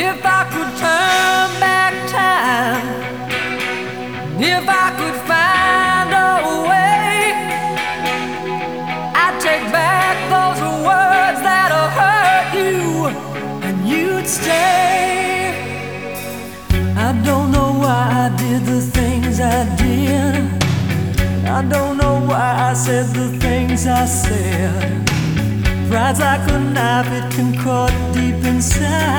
If I could turn back time, if I could find a way, I'd take back those words that hurt you and you'd stay. I don't know why I did the things I did. I don't know why I said the things I said. Pride's like a knife, it can cut deep inside.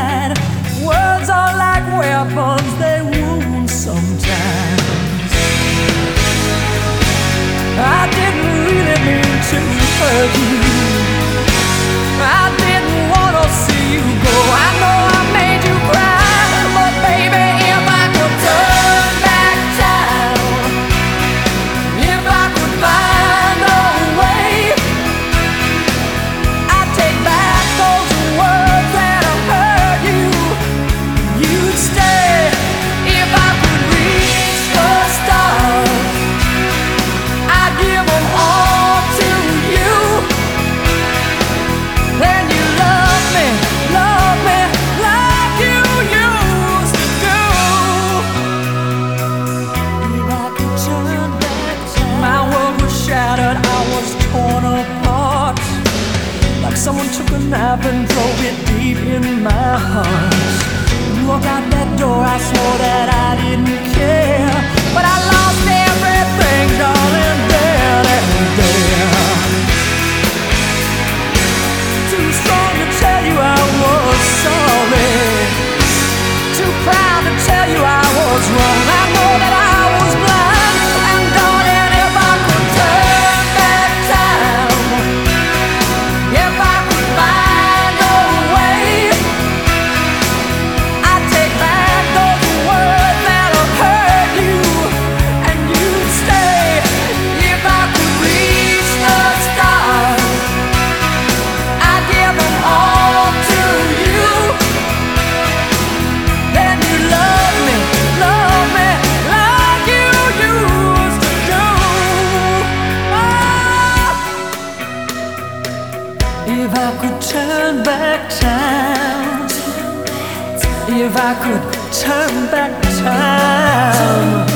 情何以？happened if I could turn back time.